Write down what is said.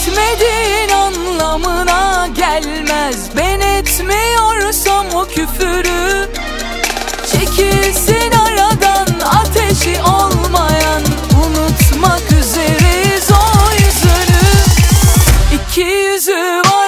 etmedin anlamına gelmez. Ben etmiyorsam o küfürü Çekilsin aradan. Ateşi olmayan Unutmak üzereyiz o yüzünü. İki yüzü var.